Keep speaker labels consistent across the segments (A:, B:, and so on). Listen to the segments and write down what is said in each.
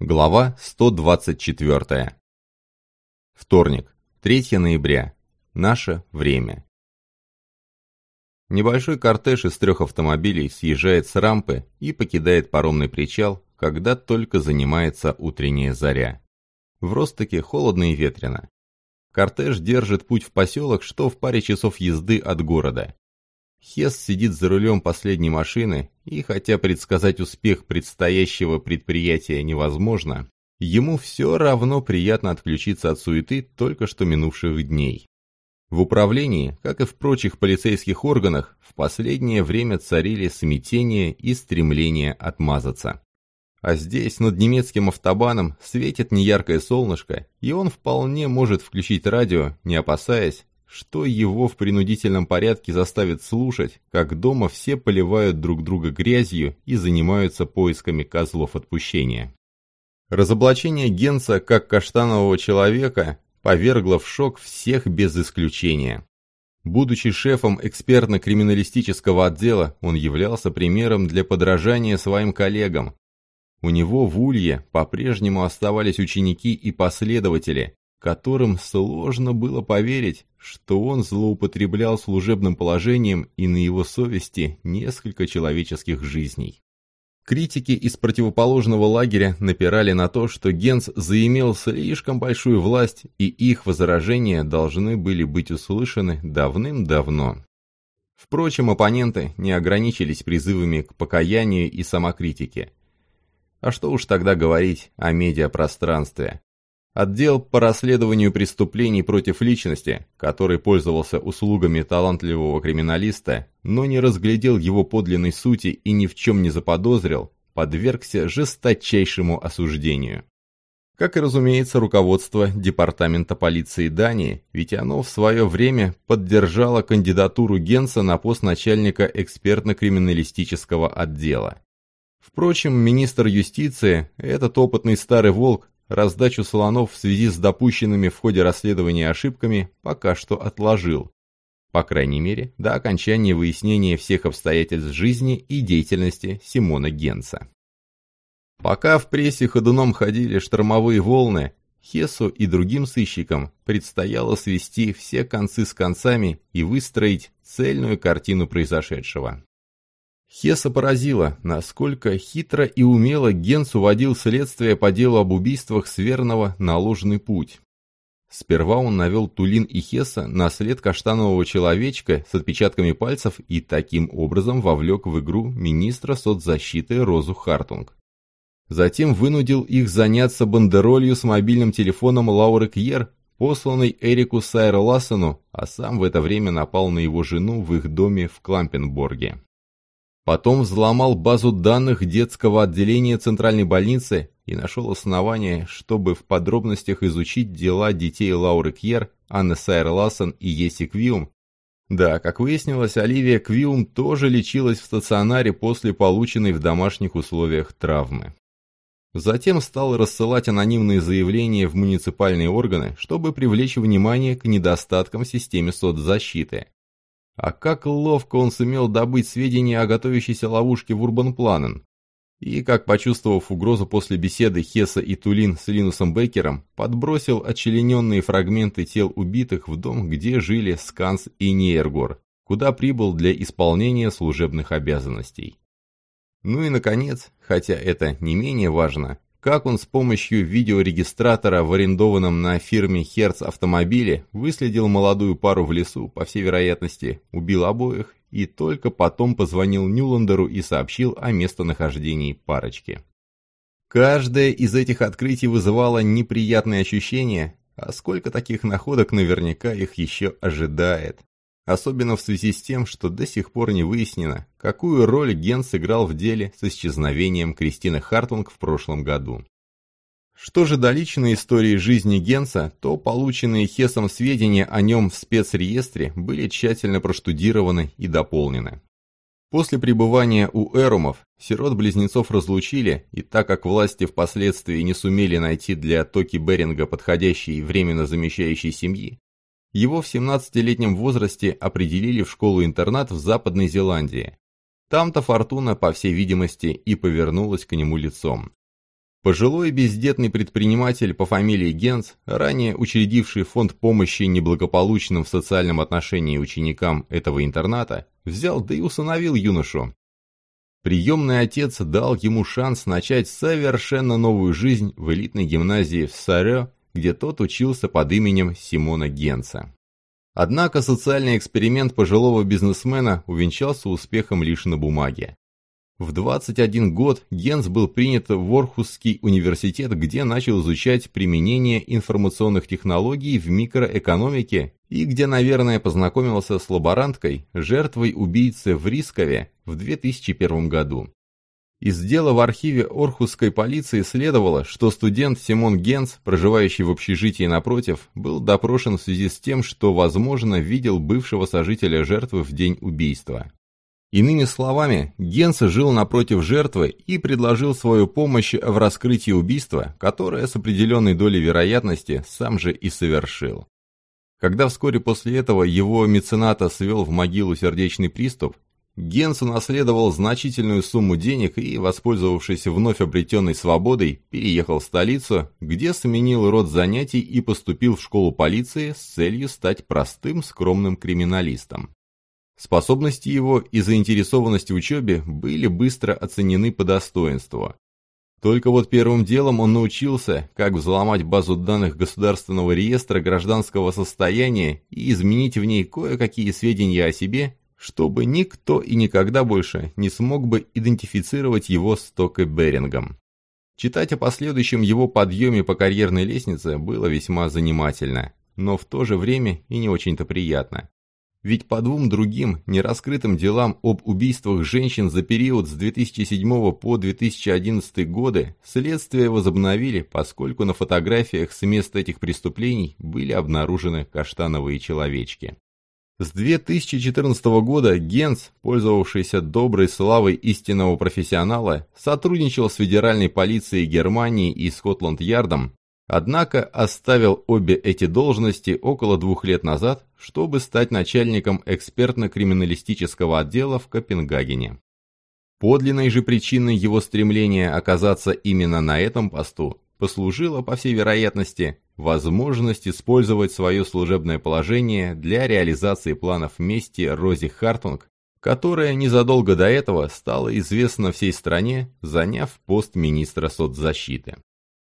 A: Глава 124. Вторник, 3 ноября. Наше время. Небольшой кортеж из трех автомобилей съезжает с рампы и покидает паромный причал, когда только занимается утренняя заря. В Ростоке холодно и ветрено. Кортеж держит путь в поселок, что в паре часов езды от города. Хес сидит за рулем последней машины, и хотя предсказать успех предстоящего предприятия невозможно, ему все равно приятно отключиться от суеты только что минувших дней. В управлении, как и в прочих полицейских органах, в последнее время царили смятение и стремление отмазаться. А здесь, над немецким автобаном, светит неяркое солнышко, и он вполне может включить радио, не опасаясь, что его в принудительном порядке заставит слушать, как дома все поливают друг друга грязью и занимаются поисками козлов отпущения. Разоблачение Генца как каштанового человека повергло в шок всех без исключения. Будучи шефом экспертно-криминалистического отдела, он являлся примером для подражания своим коллегам. У него в Улье по-прежнему оставались ученики и последователи, которым сложно было поверить, что он злоупотреблял служебным положением и на его совести несколько человеческих жизней. Критики из противоположного лагеря напирали на то, что Генц заимел слишком большую власть, и их возражения должны были быть услышаны давным-давно. Впрочем, оппоненты не ограничились призывами к покаянию и самокритике. А что уж тогда говорить о медиапространстве? Отдел по расследованию преступлений против личности, который пользовался услугами талантливого криминалиста, но не разглядел его подлинной сути и ни в чем не заподозрил, подвергся жесточайшему осуждению. Как и, разумеется, руководство Департамента полиции Дании, ведь оно в свое время поддержало кандидатуру Генса на пост начальника экспертно-криминалистического отдела. Впрочем, министр юстиции, этот опытный старый волк, раздачу слонов в связи с допущенными в ходе расследования ошибками пока что отложил. По крайней мере, до окончания выяснения всех обстоятельств жизни и деятельности Симона Генца. Пока в прессе ходуном ходили штормовые волны, Хесу и другим сыщикам предстояло свести все концы с концами и выстроить цельную картину произошедшего. Хеса поразило, насколько хитро и умело Генс уводил следствие по делу об убийствах Сверного на ложный путь. Сперва он навел Тулин и Хеса на след каштанового человечка с отпечатками пальцев и таким образом вовлек в игру министра соцзащиты Розу Хартунг. Затем вынудил их заняться бандеролью с мобильным телефоном Лауры Кьер, посланной Эрику Сайр Лассену, а сам в это время напал на его жену в их доме в Клампенборге. Потом взломал базу данных детского отделения Центральной больницы и нашел основания, чтобы в подробностях изучить дела детей Лауры Кьер, Анны Сайер Лассен и Еси Квиум. Да, как выяснилось, Оливия Квиум тоже лечилась в стационаре после полученной в домашних условиях травмы. Затем стал рассылать анонимные заявления в муниципальные органы, чтобы привлечь внимание к недостаткам в системе соцзащиты. А как ловко он сумел добыть сведения о готовящейся ловушке в Урбанпланен. И, как почувствовав угрозу после беседы Хесса и Тулин с Линусом Беккером, подбросил отчлененные фрагменты тел убитых в дом, где жили Сканс и Нейргор, куда прибыл для исполнения служебных обязанностей. Ну и, наконец, хотя это не менее важно, как он с помощью видеорегистратора в арендованном на фирме Hertz автомобиле выследил молодую пару в лесу, по всей вероятности, убил обоих и только потом позвонил Нюландеру и сообщил о местонахождении парочки. Каждое из этих открытий вызывало неприятные ощущения, а сколько таких находок наверняка их еще ожидает особенно в связи с тем, что до сих пор не выяснено, какую роль Ген сыграл в деле с исчезновением Кристины Хартлинг в прошлом году. Что же до личной истории жизни Генса, то полученные Хесом сведения о нем в спецреестре были тщательно проштудированы и дополнены. После пребывания у Эрумов сирот-близнецов разлучили, и так как власти впоследствии не сумели найти для Токи Беринга подходящей временно замещающей семьи, его в 17-летнем возрасте определили в школу-интернат в Западной Зеландии. Там-то Фортуна, по всей видимости, и повернулась к нему лицом. Пожилой бездетный предприниматель по фамилии Генц, ранее учредивший фонд помощи неблагополучным в социальном отношении ученикам этого интерната, взял да и усыновил юношу. Приемный отец дал ему шанс начать совершенно новую жизнь в элитной гимназии в Сарё, где тот учился под именем Симона Генца. Однако социальный эксперимент пожилого бизнесмена увенчался успехом лишь на бумаге. В 21 год Генс был принят в Орхусский университет, где начал изучать применение информационных технологий в микроэкономике и где, наверное, познакомился с лаборанткой, жертвой убийцы в Рискове в 2001 году. Из дела в архиве Орхусской полиции следовало, что студент Симон Генс, проживающий в общежитии напротив, был допрошен в связи с тем, что, возможно, видел бывшего сожителя жертвы в день убийства. Иными словами, Генс жил напротив жертвы и предложил свою помощь в раскрытии убийства, которое с определенной долей вероятности сам же и совершил. Когда вскоре после этого его мецената свел в могилу сердечный приступ, Генс унаследовал значительную сумму денег и, воспользовавшись вновь обретенной свободой, переехал в столицу, где сменил род занятий и поступил в школу полиции с целью стать простым скромным криминалистом. Способности его и заинтересованность в учебе были быстро оценены по достоинству. Только вот первым делом он научился, как взломать базу данных Государственного реестра гражданского состояния и изменить в ней кое-какие сведения о себе, чтобы никто и никогда больше не смог бы идентифицировать его с Токе Берингом. Читать о последующем его подъеме по карьерной лестнице было весьма занимательно, но в то же время и не очень-то приятно. Ведь по двум другим нераскрытым делам об убийствах женщин за период с 2007 по 2011 годы следствие возобновили, поскольку на фотографиях с мест этих преступлений были обнаружены каштановые человечки. С 2014 года Генц, пользовавшийся доброй славой истинного профессионала, сотрудничал с федеральной полицией Германии и Скотланд-Ярдом Однако оставил обе эти должности около двух лет назад, чтобы стать начальником экспертно-криминалистического отдела в Копенгагене. Подлинной же причиной его стремления оказаться именно на этом посту послужила, по всей вероятности, возможность использовать свое служебное положение для реализации планов мести Рози Хартунг, которая незадолго до этого стала известна всей стране, заняв пост министра соцзащиты.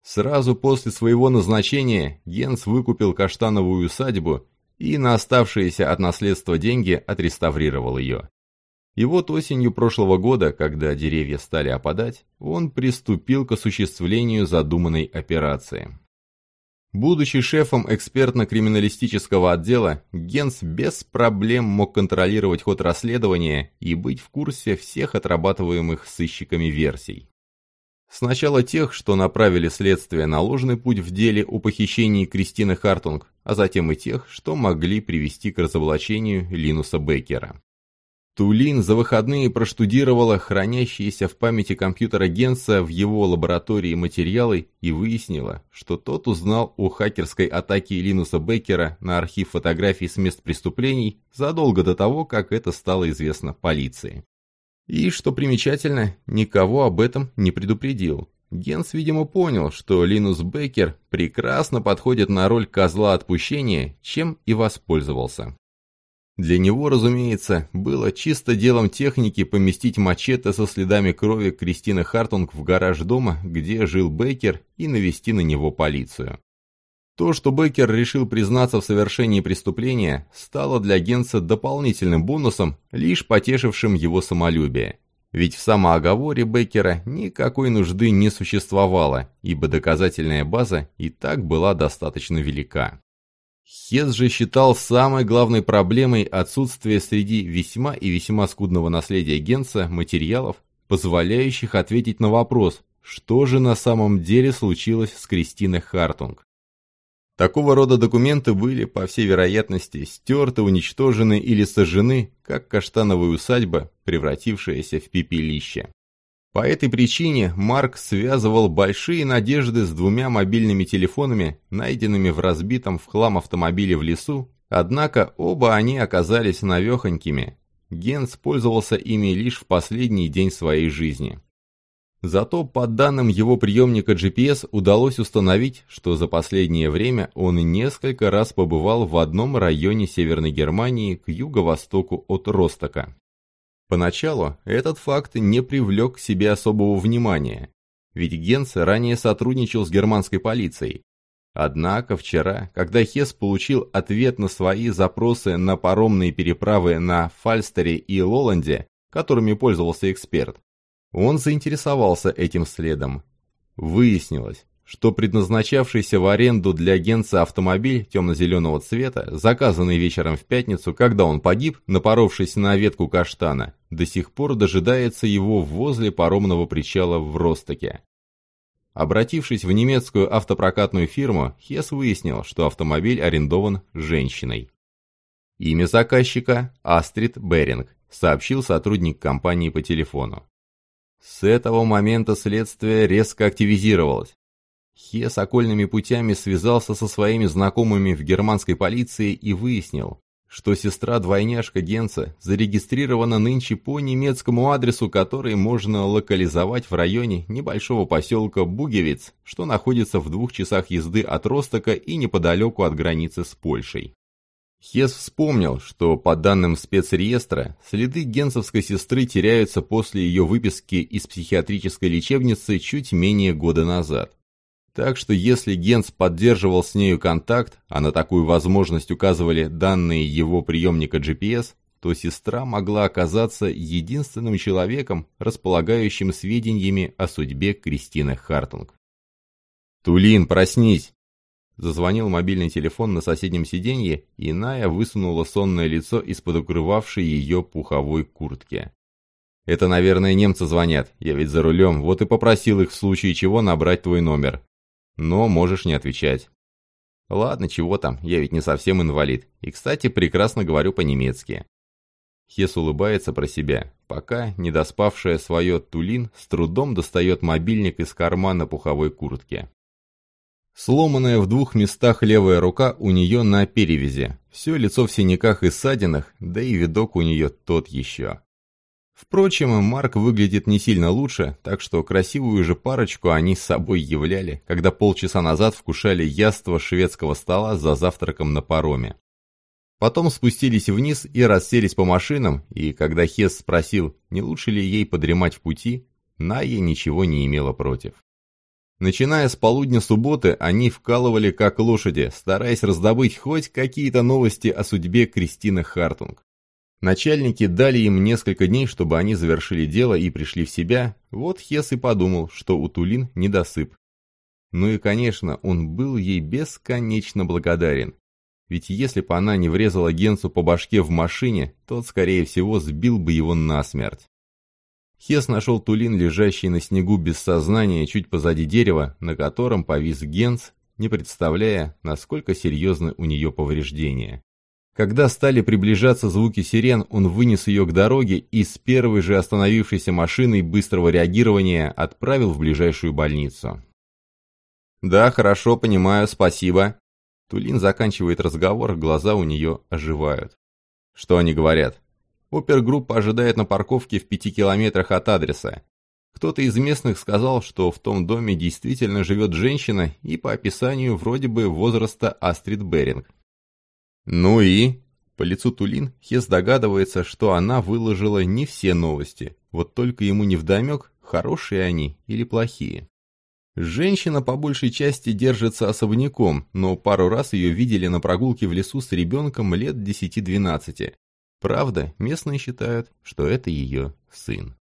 A: Сразу после своего назначения Генс выкупил каштановую усадьбу и на оставшиеся от наследства деньги отреставрировал ее. И вот осенью прошлого года, когда деревья стали опадать, он приступил к осуществлению задуманной операции. Будучи шефом экспертно-криминалистического отдела, Генс без проблем мог контролировать ход расследования и быть в курсе всех отрабатываемых сыщиками версий. Сначала тех, что направили следствие на ложный путь в деле о похищении Кристины Хартунг, а затем и тех, что могли привести к разоблачению Линуса Беккера. Тулин за выходные проштудировала хранящиеся в памяти компьютера Генса в его лаборатории материалы и выяснила, что тот узнал о хакерской атаке Линуса Беккера на архив фотографий с мест преступлений задолго до того, как это стало известно полиции. И, что примечательно, никого об этом не предупредил. Генс, видимо, понял, что Линус Беккер прекрасно подходит на роль козла отпущения, чем и воспользовался. Для него, разумеется, было чисто делом техники поместить мачете со следами крови Кристины Хартунг в гараж дома, где жил Беккер, и навести на него полицию. То, что Беккер решил признаться в совершении преступления, стало для Генса дополнительным бонусом, лишь потешившим его самолюбие. Ведь в самооговоре Беккера никакой нужды не существовало, ибо доказательная база и так была достаточно велика. Хес же считал самой главной проблемой отсутствие среди весьма и весьма скудного наследия Генса материалов, позволяющих ответить на вопрос, что же на самом деле случилось с Кристиной Хартунг. Такого рода документы были, по всей вероятности, стерты, уничтожены или сожжены, как каштановая усадьба, превратившаяся в пепелище. По этой причине Марк связывал большие надежды с двумя мобильными телефонами, найденными в разбитом в хлам автомобиле в лесу, однако оба они оказались навехонькими. Генс пользовался ими лишь в последний день своей жизни. Зато по данным его приемника GPS удалось установить, что за последнее время он несколько раз побывал в одном районе Северной Германии к юго-востоку от Ростока. Поначалу этот факт не привлек к себе особого внимания, ведь Генц ранее сотрудничал с германской полицией. Однако вчера, когда Хес получил ответ на свои запросы на паромные переправы на Фальстере и Лоланде, которыми пользовался эксперт, он заинтересовался этим следом. Выяснилось, что предназначавшийся в аренду для Генца автомобиль темно-зеленого цвета, заказанный вечером в пятницу, когда он погиб, напоровшись на ветку каштана, до сих пор дожидается его возле паромного причала в Ростоке. Обратившись в немецкую автопрокатную фирму, Хес выяснил, что автомобиль арендован женщиной. Имя заказчика – Астрид Беринг, сообщил сотрудник компании по телефону. С этого момента следствие резко активизировалось. Хес окольными путями связался со своими знакомыми в германской полиции и выяснил, что сестра-двойняшка Генца зарегистрирована нынче по немецкому адресу, который можно локализовать в районе небольшого поселка Бугевиц, что находится в двух часах езды от Ростока и неподалеку от границы с Польшей. Хес вспомнил, что по данным спецреестра, следы генцевской сестры теряются после ее выписки из психиатрической лечебницы чуть менее года назад. Так что если Генц поддерживал с нею контакт, а на такую возможность указывали данные его приемника GPS, то сестра могла оказаться единственным человеком, располагающим сведениями о судьбе Кристины Хартунг. «Тулин, проснись!» Зазвонил мобильный телефон на соседнем сиденье, и Ная высунула сонное лицо из-под укрывавшей ее пуховой куртки. «Это, наверное, немцы звонят, я ведь за рулем, вот и попросил их в случае чего набрать твой номер. Но можешь не отвечать». «Ладно, чего там, я ведь не совсем инвалид, и, кстати, прекрасно говорю по-немецки». Хес улыбается про себя, пока, недоспавшая свое Тулин, с трудом достает мобильник из кармана пуховой куртки. Сломанная в двух местах левая рука у нее на перевязи. Все лицо в синяках и ссадинах, да и видок у нее тот еще. Впрочем, Марк выглядит не сильно лучше, так что красивую же парочку они с собой являли, когда полчаса назад вкушали яство шведского стола за завтраком на пароме. Потом спустились вниз и расселись по машинам, и когда Хес спросил, не лучше ли ей подремать в пути, Найя ничего не имела против. Начиная с полудня субботы, они вкалывали как лошади, стараясь раздобыть хоть какие-то новости о судьбе Кристины Хартунг. Начальники дали им несколько дней, чтобы они завершили дело и пришли в себя, вот Хес и подумал, что у Тулин недосып. Ну и, конечно, он был ей бесконечно благодарен. Ведь если бы она не врезала Генцу по башке в машине, тот, скорее всего, сбил бы его насмерть. Хес нашел Тулин, лежащий на снегу без сознания, чуть позади дерева, на котором повис Генц, не представляя, насколько серьезны у нее повреждения. Когда стали приближаться звуки сирен, он вынес ее к дороге и с первой же остановившейся машиной быстрого реагирования отправил в ближайшую больницу. «Да, хорошо, понимаю, спасибо». Тулин заканчивает разговор, глаза у нее оживают. «Что они говорят?» Опергруппа ожидает на парковке в пяти километрах от адреса. Кто-то из местных сказал, что в том доме действительно живет женщина и по описанию вроде бы возраста Астрид Беринг. Ну и... По лицу Тулин Хес догадывается, что она выложила не все новости, вот только ему невдомек, хорошие они или плохие. Женщина по большей части держится особняком, но пару раз ее видели на прогулке в лесу с ребенком лет 10-12. Правда, местные считают, что это ее сын.